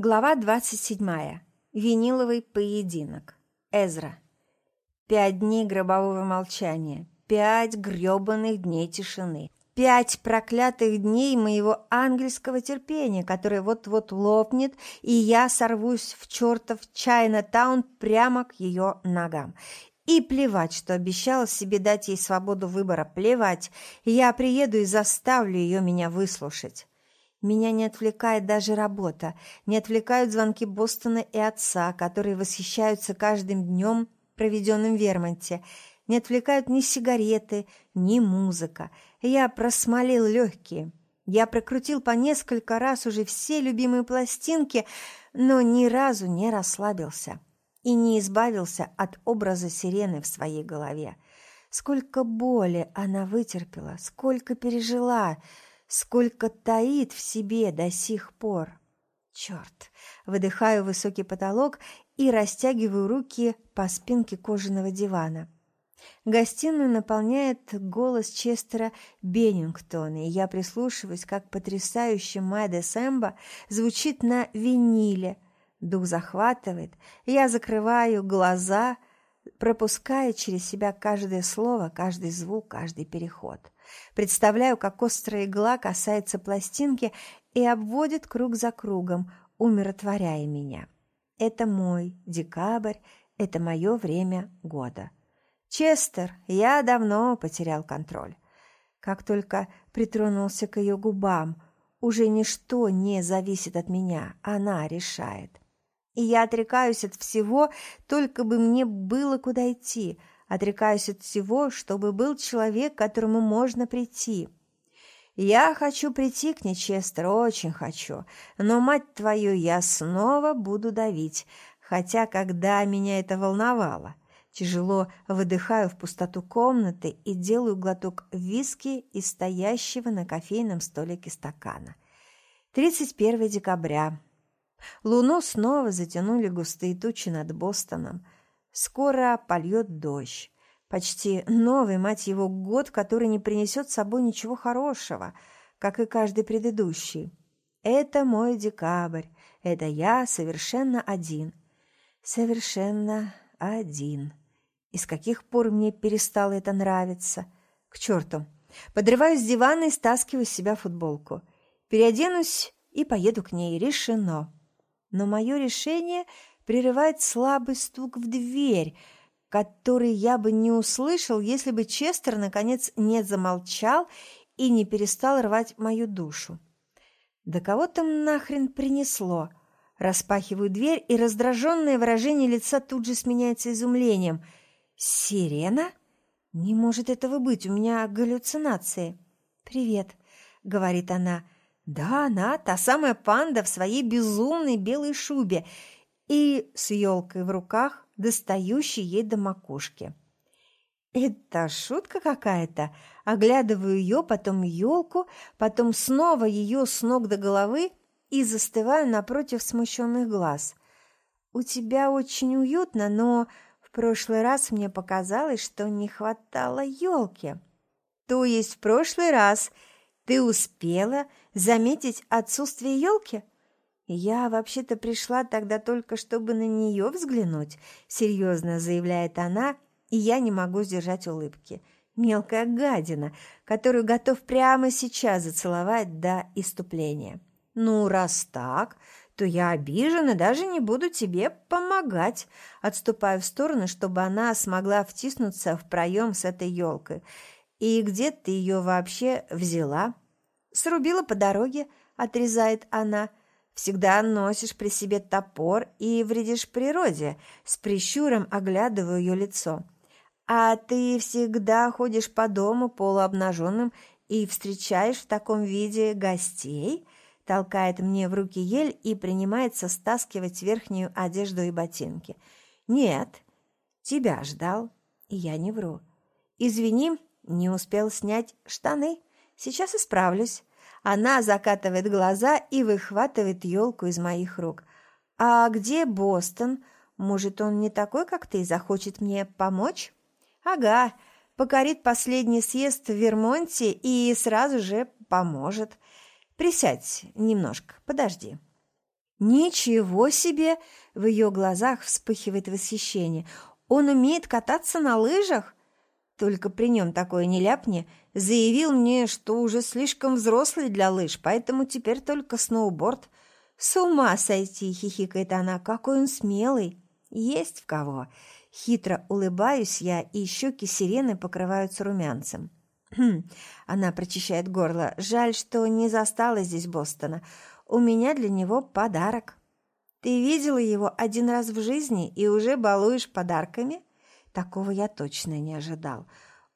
Глава 27. Виниловый поединок. Эзра. Пять дней гробового молчания, пять грёбаных дней тишины, пять проклятых дней моего ангельского терпения, которое вот-вот лопнет, и я сорвусь в чертов Чайна-таун прямо к ее ногам. И плевать, что обещала себе дать ей свободу выбора, плевать, я приеду и заставлю ее меня выслушать. Меня не отвлекает даже работа, не отвлекают звонки Бостона и отца, которые восхищаются каждым днем, проведенным в Вермонте. Не отвлекают ни сигареты, ни музыка. Я просмолил легкие. Я прокрутил по несколько раз уже все любимые пластинки, но ни разу не расслабился и не избавился от образа сирены в своей голове. Сколько боли она вытерпела, сколько пережила — сколько таит в себе до сих пор. Черт! Выдыхаю высокий потолок и растягиваю руки по спинке кожаного дивана. Гостиную наполняет голос Честера Беннингтона, и я прислушиваюсь, как потрясающий Майде Сэмбо звучит на виниле. Дух захватывает, я закрываю глаза, пропуская через себя каждое слово, каждый звук, каждый переход. Представляю, как острая игла касается пластинки и обводит круг за кругом, умиротворяя меня. Это мой декабрь, это мое время года. Честер, я давно потерял контроль. Как только притронулся к ее губам, уже ничто не зависит от меня, она решает. И я отрекаюсь от всего, только бы мне было куда идти – Отрекаюсь от всего, чтобы был человек, к которому можно прийти. Я хочу прийти к Нечестер, очень хочу, но, мать твою, я снова буду давить, хотя когда меня это волновало. Тяжело выдыхаю в пустоту комнаты и делаю глоток виски из стоящего на кофейном столике стакана. 31 декабря. Луну снова затянули густые тучи над Бостоном – Скоро польет дождь. Почти новый, мать его, год, который не принесет с собой ничего хорошего, как и каждый предыдущий. Это мой декабрь. Это я совершенно один. Совершенно один. И с каких пор мне перестало это нравиться? К черту. Подрываюсь с дивана и стаскиваю с себя футболку. Переоденусь и поеду к ней. Решено. Но мое решение прерывает слабый стук в дверь, который я бы не услышал, если бы Честер, наконец, не замолчал и не перестал рвать мою душу. Да кого там нахрен принесло? Распахиваю дверь, и раздраженное выражение лица тут же сменяется изумлением. «Сирена? Не может этого быть, у меня галлюцинации». «Привет», — говорит она. «Да, она, та самая панда в своей безумной белой шубе и с елкой в руках, достающей ей до макушки. «Это шутка какая-то!» Оглядываю ее, потом елку, потом снова ее с ног до головы и застываю напротив смущенных глаз. «У тебя очень уютно, но в прошлый раз мне показалось, что не хватало елки». «То есть в прошлый раз ты успела заметить отсутствие елки?» «Я вообще-то пришла тогда только, чтобы на нее взглянуть», — серьезно заявляет она, и я не могу сдержать улыбки. Мелкая гадина, которую готов прямо сейчас зацеловать до иступления. «Ну, раз так, то я обижена, даже не буду тебе помогать», отступаю в сторону, чтобы она смогла втиснуться в проем с этой елкой. «И где ты ее вообще взяла?» «Срубила по дороге», — отрезает она, — Всегда носишь при себе топор и вредишь природе, с прищуром оглядываю ее лицо. А ты всегда ходишь по дому полуобнаженным и встречаешь в таком виде гостей?» Толкает мне в руки ель и принимается стаскивать верхнюю одежду и ботинки. «Нет, тебя ждал, и я не вру. Извини, не успел снять штаны. Сейчас исправлюсь». Она закатывает глаза и выхватывает елку из моих рук. «А где Бостон? Может, он не такой, как ты, захочет мне помочь?» «Ага, покорит последний съезд в Вермонте и сразу же поможет. Присядь немножко, подожди». «Ничего себе!» – в ее глазах вспыхивает восхищение. «Он умеет кататься на лыжах?» Только при нем такое не ляпни. Заявил мне, что уже слишком взрослый для лыж, поэтому теперь только сноуборд. «С ума сойти!» – хихикает она. «Какой он смелый!» «Есть в кого!» Хитро улыбаюсь я, и щеки сирены покрываются румянцем. «Хм!» – она прочищает горло. «Жаль, что не застала здесь Бостона. У меня для него подарок». «Ты видела его один раз в жизни и уже балуешь подарками?» Такого я точно не ожидал.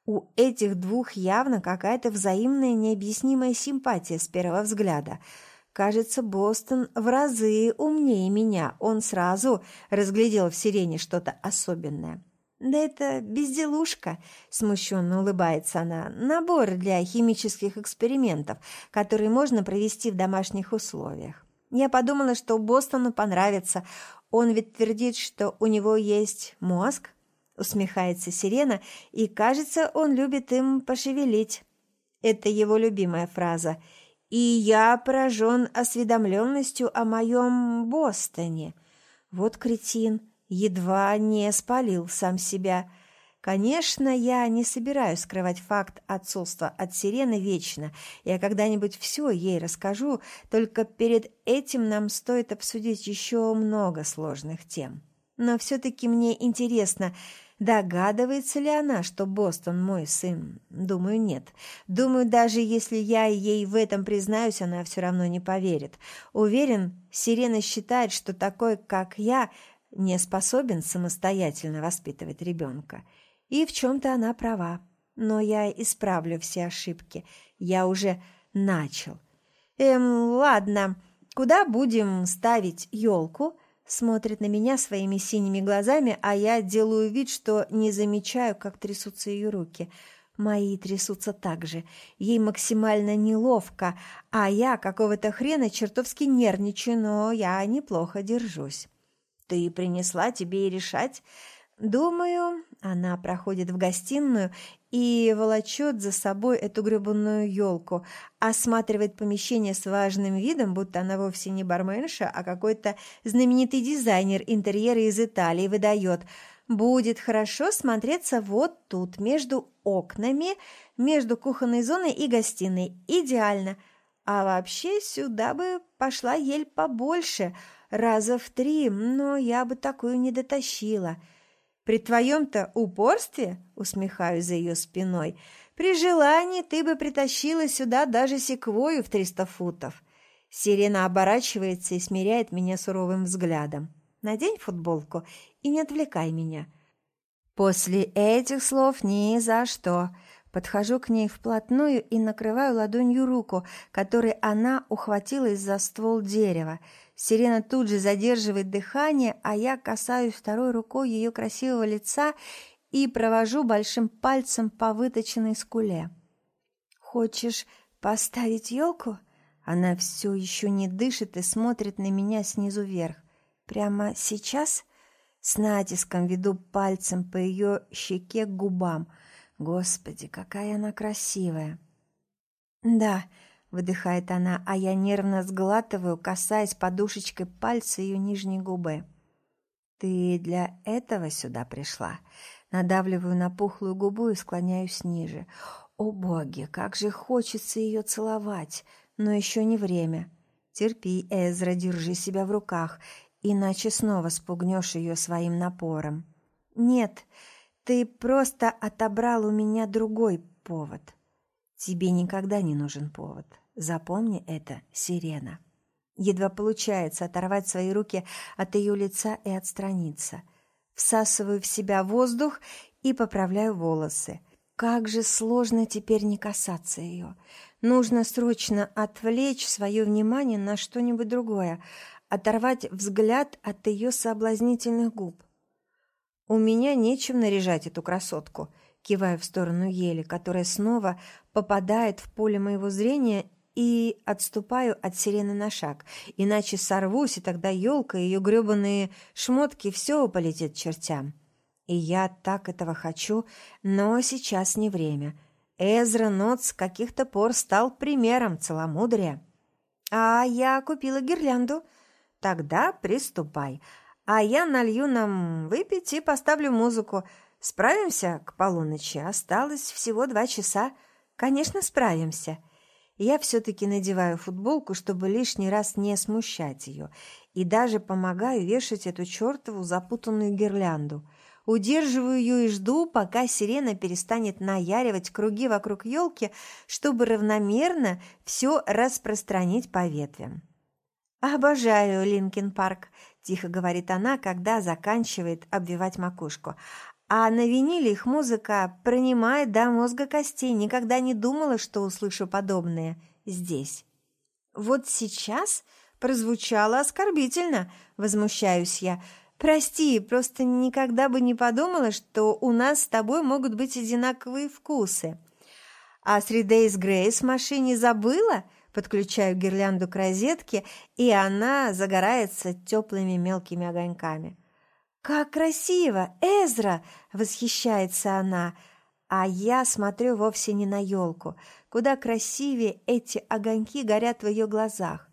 У этих двух явно какая-то взаимная необъяснимая симпатия с первого взгляда – Кажется, Бостон в разы умнее меня. Он сразу разглядел в сирене что-то особенное. «Да это безделушка», – смущенно улыбается она, – «набор для химических экспериментов, которые можно провести в домашних условиях. Я подумала, что Бостону понравится. Он ведь твердит, что у него есть мозг». Усмехается сирена, и, кажется, он любит им пошевелить. Это его любимая фраза – и я поражен осведомленностью о моем Бостоне. Вот кретин, едва не спалил сам себя. Конечно, я не собираюсь скрывать факт отцовства от Сирены вечно. Я когда-нибудь все ей расскажу, только перед этим нам стоит обсудить еще много сложных тем. Но все-таки мне интересно, Догадывается ли она, что Бостон мой сын? Думаю, нет. Думаю, даже если я ей в этом признаюсь, она все равно не поверит. Уверен, Сирена считает, что такой, как я, не способен самостоятельно воспитывать ребенка. И в чем-то она права. Но я исправлю все ошибки. Я уже начал. Эм, ладно, куда будем ставить елку? Смотрит на меня своими синими глазами, а я делаю вид, что не замечаю, как трясутся ее руки. Мои трясутся так же. Ей максимально неловко, а я какого-то хрена чертовски нервничаю, но я неплохо держусь. «Ты принесла тебе и решать?» Думаю, она проходит в гостиную и волочет за собой эту гребанную елку, осматривает помещение с важным видом, будто она вовсе не барменша, а какой-то знаменитый дизайнер интерьера из Италии выдает «Будет хорошо смотреться вот тут, между окнами, между кухонной зоной и гостиной. Идеально. А вообще сюда бы пошла ель побольше, раза в три, но я бы такую не дотащила». При твоем-то упорстве, усмехаюсь за ее спиной, при желании ты бы притащила сюда даже секвою в триста футов. Сирена оборачивается и смиряет меня суровым взглядом. Надень футболку и не отвлекай меня. После этих слов ни за что. Подхожу к ней вплотную и накрываю ладонью руку, которой она ухватилась за ствол дерева. Сирена тут же задерживает дыхание, а я касаюсь второй рукой ее красивого лица и провожу большим пальцем по выточенной скуле. «Хочешь поставить елку?» Она все еще не дышит и смотрит на меня снизу вверх. «Прямо сейчас?» С натиском веду пальцем по ее щеке к губам. «Господи, какая она красивая!» «Да», выдыхает она, а я нервно сглатываю, касаясь подушечкой пальца ее нижней губы. «Ты для этого сюда пришла?» Надавливаю на пухлую губу и склоняюсь ниже. «О боги, как же хочется ее целовать! Но еще не время!» «Терпи, Эзра, держи себя в руках, иначе снова спугнешь ее своим напором». «Нет, ты просто отобрал у меня другой повод». «Тебе никогда не нужен повод. Запомни это, сирена. Едва получается оторвать свои руки от ее лица и отстраниться. Всасываю в себя воздух и поправляю волосы. Как же сложно теперь не касаться ее. Нужно срочно отвлечь свое внимание на что-нибудь другое, оторвать взгляд от ее соблазнительных губ. У меня нечем наряжать эту красотку, кивая в сторону ели, которая снова попадает в поле моего зрения и отступаю от сирены на шаг, иначе сорвусь, и тогда елка и ее гребаные шмотки все полетит чертям. И я так этого хочу, но сейчас не время. Эзра Нот с каких-то пор стал примером целомудрия. А я купила гирлянду. тогда приступай. А я налью нам выпить и поставлю музыку. Справимся к полуночи? Осталось всего два часа. Конечно, справимся. Я все-таки надеваю футболку, чтобы лишний раз не смущать ее, и даже помогаю вешать эту чертову запутанную гирлянду. Удерживаю ее и жду, пока сирена перестанет наяривать круги вокруг елки, чтобы равномерно все распространить по ветвям. «Обожаю Linkin Park», – тихо говорит она, когда заканчивает обвивать макушку. А на виниле их музыка пронимает до мозга костей. Никогда не думала, что услышу подобное здесь. Вот сейчас прозвучало оскорбительно, возмущаюсь я. Прости, просто никогда бы не подумала, что у нас с тобой могут быть одинаковые вкусы. А с Days Грейс в машине забыла? Подключаю гирлянду к розетке, и она загорается теплыми мелкими огоньками. «Как красиво! Эзра!» – восхищается она. А я смотрю вовсе не на елку. Куда красивее эти огоньки горят в ее глазах.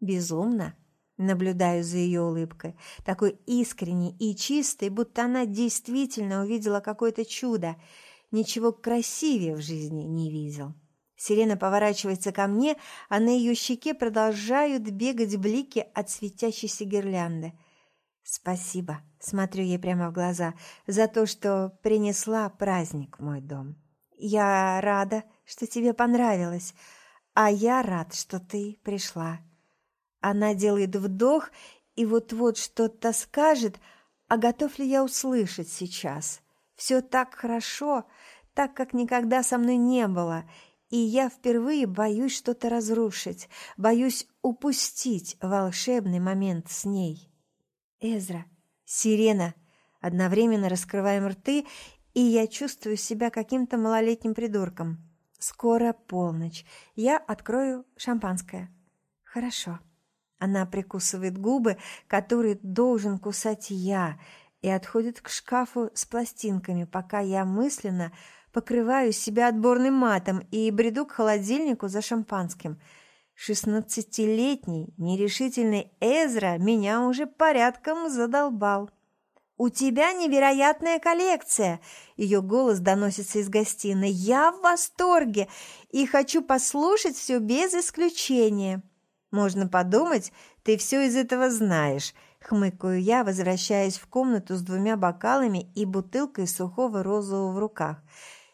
Безумно. Наблюдаю за ее улыбкой, такой искренней и чистой, будто она действительно увидела какое-то чудо. Ничего красивее в жизни не видел. Сирена поворачивается ко мне, а на ее щеке продолжают бегать блики от светящейся гирлянды – «Спасибо», — смотрю ей прямо в глаза, «за то, что принесла праздник в мой дом. Я рада, что тебе понравилось, а я рад, что ты пришла». Она делает вдох и вот-вот что-то скажет, а готов ли я услышать сейчас? Все так хорошо, так, как никогда со мной не было, и я впервые боюсь что-то разрушить, боюсь упустить волшебный момент с ней. Эзра, сирена. Одновременно раскрываем рты, и я чувствую себя каким-то малолетним придурком. Скоро полночь. Я открою шампанское. Хорошо. Она прикусывает губы, которые должен кусать я, и отходит к шкафу с пластинками, пока я мысленно покрываю себя отборным матом и бреду к холодильнику за шампанским – Шестнадцатилетний нерешительный Эзра меня уже порядком задолбал. «У тебя невероятная коллекция!» Ее голос доносится из гостиной. «Я в восторге и хочу послушать все без исключения!» «Можно подумать, ты все из этого знаешь», — хмыкаю я, возвращаясь в комнату с двумя бокалами и бутылкой сухого розового в руках.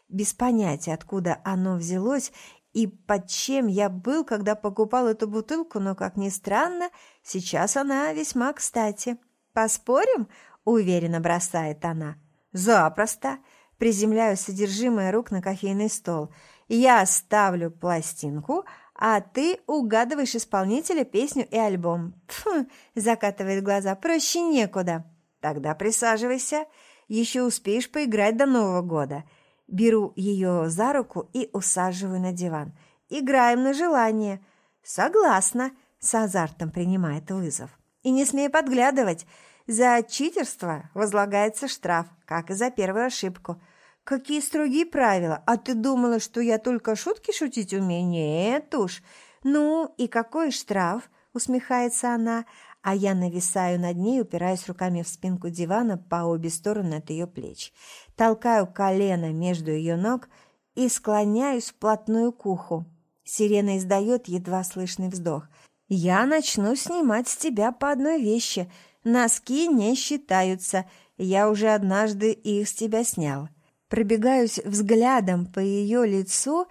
Без понятия, откуда оно взялось и под чем я был, когда покупал эту бутылку, но, как ни странно, сейчас она весьма кстати. «Поспорим?» – уверенно бросает она. «Запросто!» – приземляю содержимое рук на кофейный стол. «Я ставлю пластинку, а ты угадываешь исполнителя, песню и альбом». «Фу!» – закатывает глаза. «Проще некуда». «Тогда присаживайся. Еще успеешь поиграть до Нового года». Беру ее за руку и усаживаю на диван. Играем на желание. Согласна, с азартом принимает вызов. И не смей подглядывать. За читерство возлагается штраф, как и за первую ошибку. Какие строгие правила. А ты думала, что я только шутки шутить умею? Нет уж. Ну, и какой штраф? Усмехается она, а я нависаю над ней, упираясь руками в спинку дивана по обе стороны от ее плеч толкаю колено между ее ног и склоняюсь вплотную к уху. Сирена издает едва слышный вздох. «Я начну снимать с тебя по одной вещи. Носки не считаются. Я уже однажды их с тебя снял». Пробегаюсь взглядом по ее лицу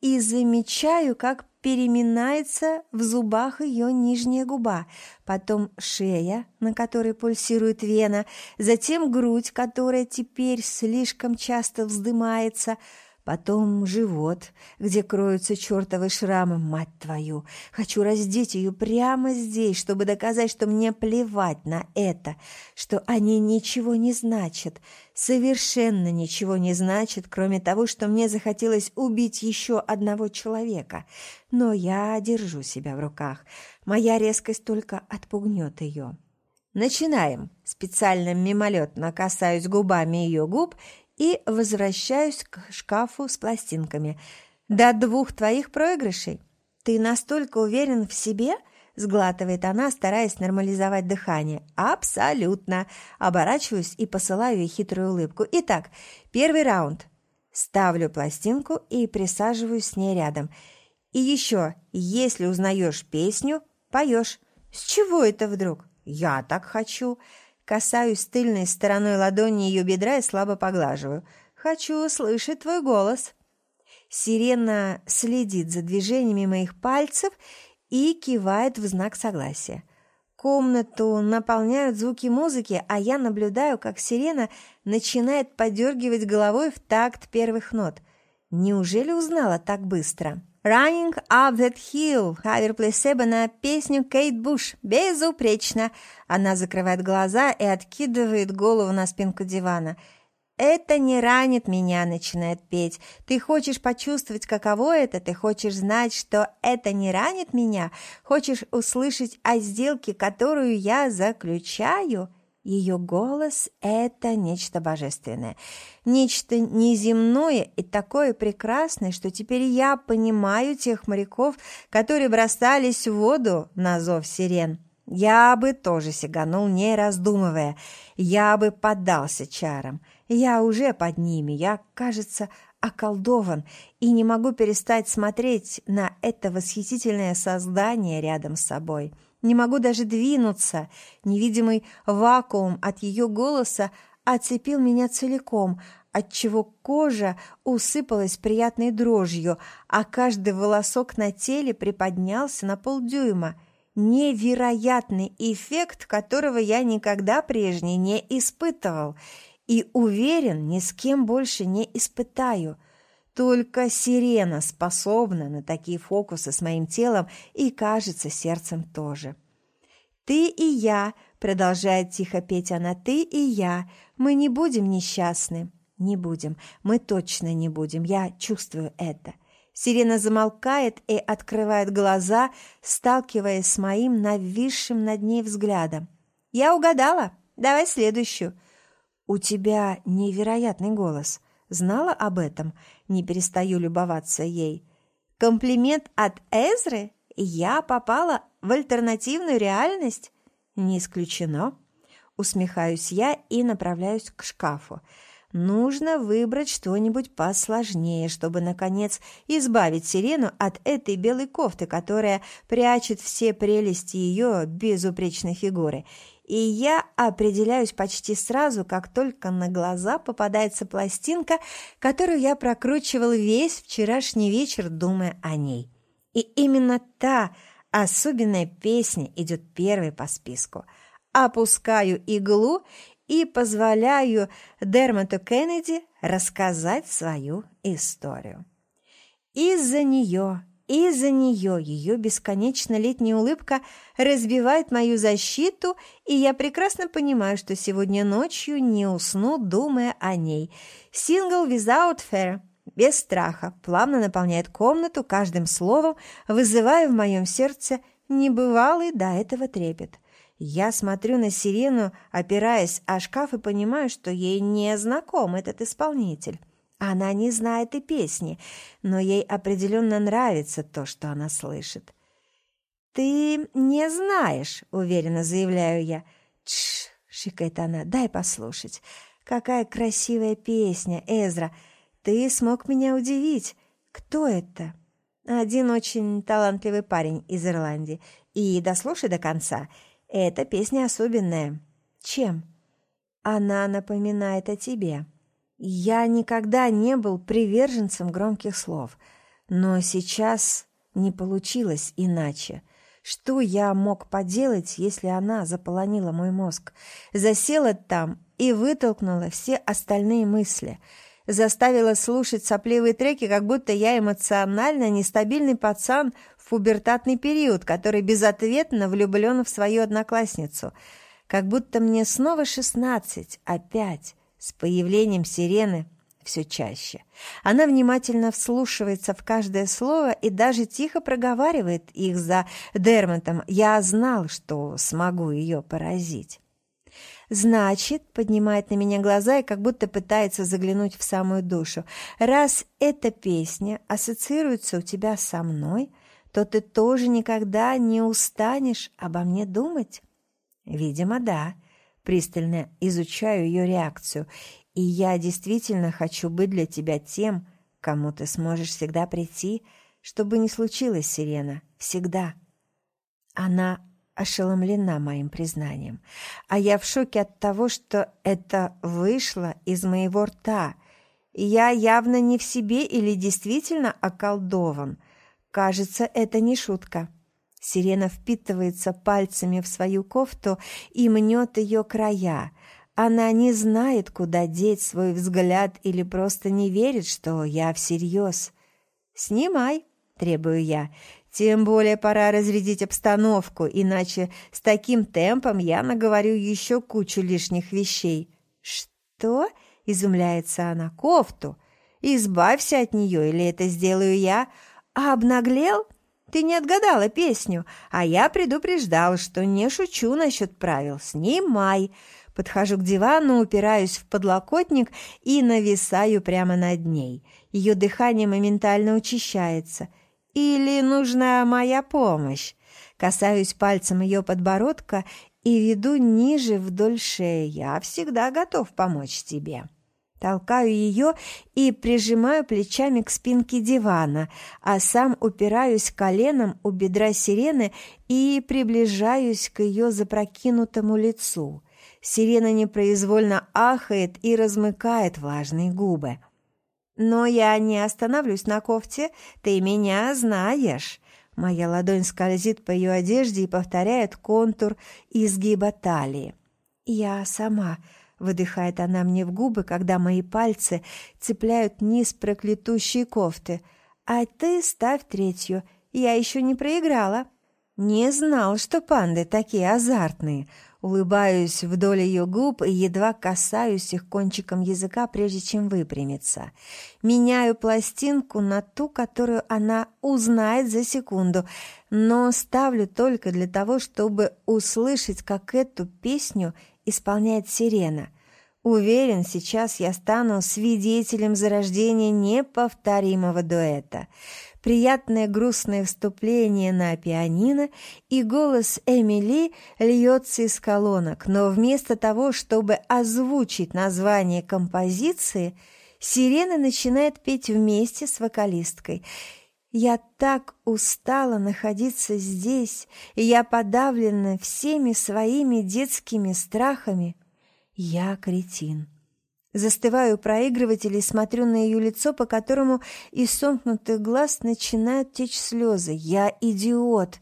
и замечаю, как переминается в зубах ее нижняя губа, потом шея, на которой пульсирует вена, затем грудь, которая теперь слишком часто вздымается – Потом живот, где кроются чертовы шрамы, мать твою. Хочу раздеть ее прямо здесь, чтобы доказать, что мне плевать на это, что они ничего не значат, совершенно ничего не значат, кроме того, что мне захотелось убить еще одного человека. Но я держу себя в руках. Моя резкость только отпугнет ее. Начинаем. Специально мимолетно касаюсь губами ее губ и возвращаюсь к шкафу с пластинками. До двух твоих проигрышей. Ты настолько уверен в себе, сглатывает она, стараясь нормализовать дыхание. «Абсолютно!» Оборачиваюсь и посылаю ей хитрую улыбку. «Итак, первый раунд». Ставлю пластинку и присаживаюсь с ней рядом. «И еще, если узнаешь песню, поешь». «С чего это вдруг?» «Я так хочу». Касаюсь тыльной стороной ладони ее бедра и слабо поглаживаю. «Хочу услышать твой голос». Сирена следит за движениями моих пальцев и кивает в знак согласия. Комнату наполняют звуки музыки, а я наблюдаю, как сирена начинает подергивать головой в такт первых нот. Неужели узнала так быстро? «Running up that hill» кавер плесеба на песню Кейт Буш. Безупречно. Она закрывает глаза и откидывает голову на спинку дивана – «Это не ранит меня», — начинает петь. «Ты хочешь почувствовать, каково это? Ты хочешь знать, что это не ранит меня? Хочешь услышать о сделке, которую я заключаю?» Ее голос – это нечто божественное, нечто неземное и такое прекрасное, что теперь я понимаю тех моряков, которые бросались в воду на зов сирен. Я бы тоже сиганул, не раздумывая, я бы поддался чарам – я уже под ними, я, кажется, околдован и не могу перестать смотреть на это восхитительное создание рядом с собой. Не могу даже двинуться. Невидимый вакуум от ее голоса оцепил меня целиком, отчего кожа усыпалась приятной дрожью, а каждый волосок на теле приподнялся на полдюйма. Невероятный эффект, которого я никогда прежде не испытывал – и уверен, ни с кем больше не испытаю. Только сирена способна на такие фокусы с моим телом и, кажется, сердцем тоже. «Ты и я», — продолжает тихо петь она, — «ты и я, мы не будем несчастны». «Не будем, мы точно не будем, я чувствую это». Сирена замолкает и открывает глаза, сталкиваясь с моим нависшим над ней взглядом. «Я угадала. Давай следующую». «У тебя невероятный голос. Знала об этом? Не перестаю любоваться ей. Комплимент от Эзры? Я попала в альтернативную реальность? Не исключено». Усмехаюсь я и направляюсь к шкафу. Нужно выбрать что-нибудь посложнее, чтобы, наконец, избавить Сирену от этой белой кофты, которая прячет все прелести ее безупречной фигуры и я определяюсь почти сразу, как только на глаза попадается пластинка, которую я прокручивал весь вчерашний вечер, думая о ней. И именно та особенная песня идет первой по списку. Опускаю иглу и позволяю Дермату Кеннеди рассказать свою историю. Из-за нее из-за нее ее бесконечно летняя улыбка разбивает мою защиту, и я прекрасно понимаю, что сегодня ночью не усну, думая о ней. Сингл without fear, без страха, плавно наполняет комнату каждым словом, вызывая в моем сердце небывалый до этого трепет. Я смотрю на сирену, опираясь о шкаф и понимаю, что ей не знаком этот исполнитель. Она не знает и песни, но ей определенно нравится то, что она слышит. «Ты не знаешь», — уверенно заявляю я. «Тш», — шикает она, — «дай послушать. Какая красивая песня, Эзра. Ты смог меня удивить. Кто это?» «Один очень талантливый парень из Ирландии. И дослушай до конца. Эта песня особенная». «Чем?» «Она напоминает о тебе». Я никогда не был приверженцем громких слов, но сейчас не получилось иначе. Что я мог поделать, если она заполонила мой мозг, засела там и вытолкнула все остальные мысли, заставила слушать сопливые треки, как будто я эмоционально нестабильный пацан в пубертатный период, который безответно влюблен в свою одноклассницу, как будто мне снова шестнадцать, опять. С появлением сирены все чаще. Она внимательно вслушивается в каждое слово и даже тихо проговаривает их за Дермонтом. Я знал, что смогу ее поразить. «Значит», — поднимает на меня глаза и как будто пытается заглянуть в самую душу, «раз эта песня ассоциируется у тебя со мной, то ты тоже никогда не устанешь обо мне думать? Видимо, да. Пристально изучаю ее реакцию. И я действительно хочу быть для тебя тем, кому ты сможешь всегда прийти, чтобы не случилось, Сирена. Всегда. Она ошеломлена моим признанием, а я в шоке от того, что это вышло из моего рта. Я явно не в себе или действительно околдован. Кажется, это не шутка. Сирена впитывается пальцами в свою кофту и мнет ее края. Она не знает, куда деть свой взгляд или просто не верит, что я всерьез. «Снимай», — требую я, тем более пора разрядить обстановку, иначе с таким темпом я наговорю еще кучу лишних вещей. «Что?» – изумляется она. «Кофту! Избавься от нее, или это сделаю я. А обнаглел? Ты не отгадала песню, а я предупреждал, что не шучу насчет правил. Снимай!» Подхожу к дивану, упираюсь в подлокотник и нависаю прямо над ней. Ее дыхание моментально учащается – или нужна моя помощь? Касаюсь пальцем ее подбородка и веду ниже вдоль шеи. Я всегда готов помочь тебе. Толкаю ее и прижимаю плечами к спинке дивана, а сам упираюсь коленом у бедра сирены и приближаюсь к ее запрокинутому лицу. Сирена непроизвольно ахает и размыкает влажные губы. Но я не остановлюсь на кофте, ты меня знаешь. Моя ладонь скользит по ее одежде и повторяет контур изгиба талии. Я сама, выдыхает она мне в губы, когда мои пальцы цепляют низ проклятущей кофты. А ты ставь третью, я еще не проиграла. Не знал, что панды такие азартные. Улыбаюсь вдоль ее губ и едва касаюсь их кончиком языка, прежде чем выпрямиться. Меняю пластинку на ту, которую она узнает за секунду, но ставлю только для того, чтобы услышать, как эту песню исполняет сирена. Уверен, сейчас я стану свидетелем зарождения неповторимого дуэта приятное грустное вступление на пианино, и голос Эмили льется из колонок, но вместо того, чтобы озвучить название композиции, сирена начинает петь вместе с вокалисткой. Я так устала находиться здесь, и я подавлена всеми своими детскими страхами. Я кретин. Застываю у и смотрю на ее лицо, по которому из сомкнутых глаз начинают течь слезы. Я идиот.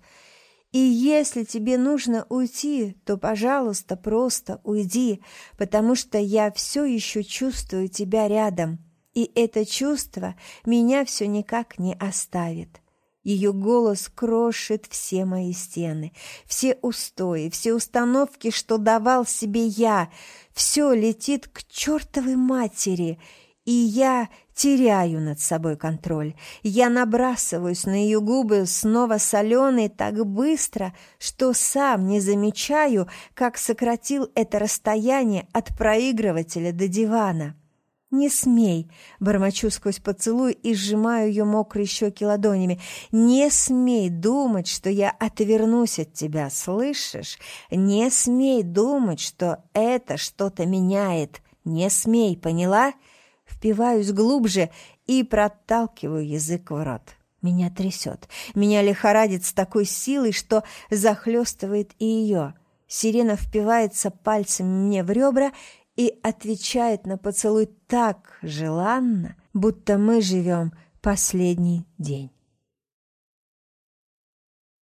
И если тебе нужно уйти, то, пожалуйста, просто уйди, потому что я все еще чувствую тебя рядом. И это чувство меня все никак не оставит. Ее голос крошит все мои стены, все устои, все установки, что давал себе я. Все летит к чертовой матери, и я теряю над собой контроль. Я набрасываюсь на ее губы снова соленые так быстро, что сам не замечаю, как сократил это расстояние от проигрывателя до дивана. «Не смей!» — бормочу сквозь поцелуй и сжимаю ее мокрые щеки ладонями. «Не смей думать, что я отвернусь от тебя, слышишь? Не смей думать, что это что-то меняет. Не смей, поняла?» Впиваюсь глубже и проталкиваю язык в рот. Меня трясет. Меня лихорадит с такой силой, что захлестывает и ее. Сирена впивается пальцами мне в ребра и отвечает на поцелуй так желанно, будто мы живем последний день.